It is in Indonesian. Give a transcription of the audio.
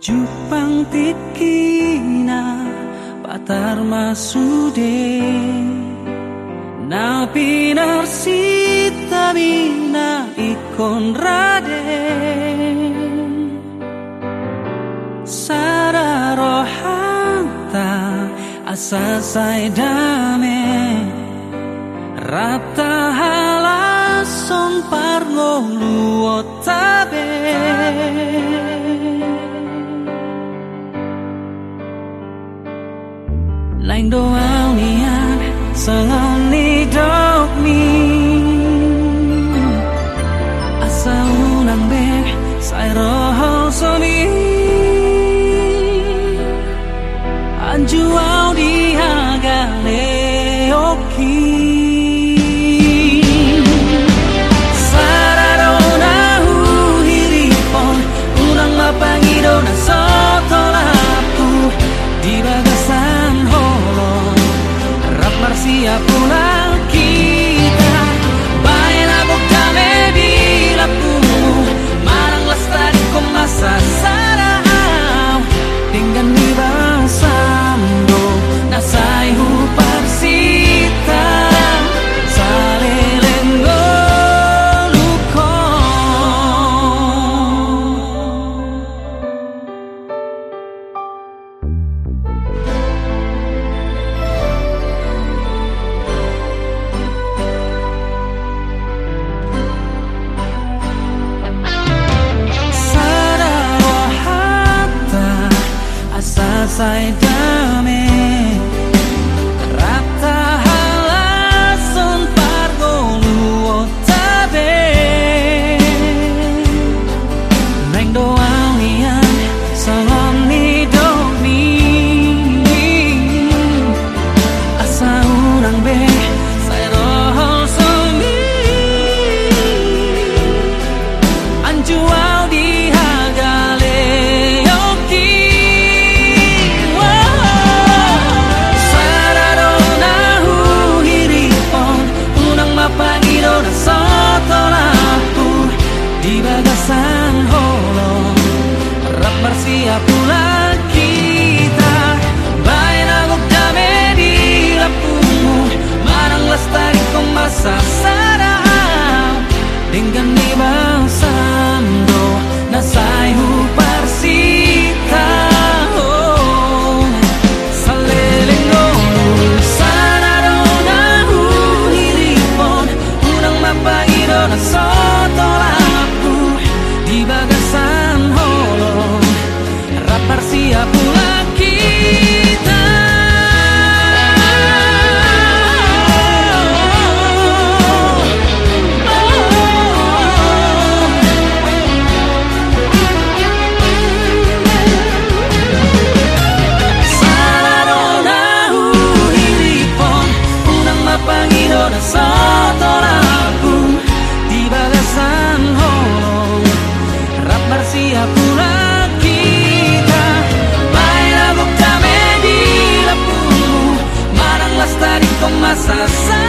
Jupang tikina patar masude Na pinar sita mina ikon rade Sara rohanta asa saidame Rapta halason pargo luotabe doa niat selalu nidog ni Asa unang bek sa roho soni Anjuan upside down eh? passas.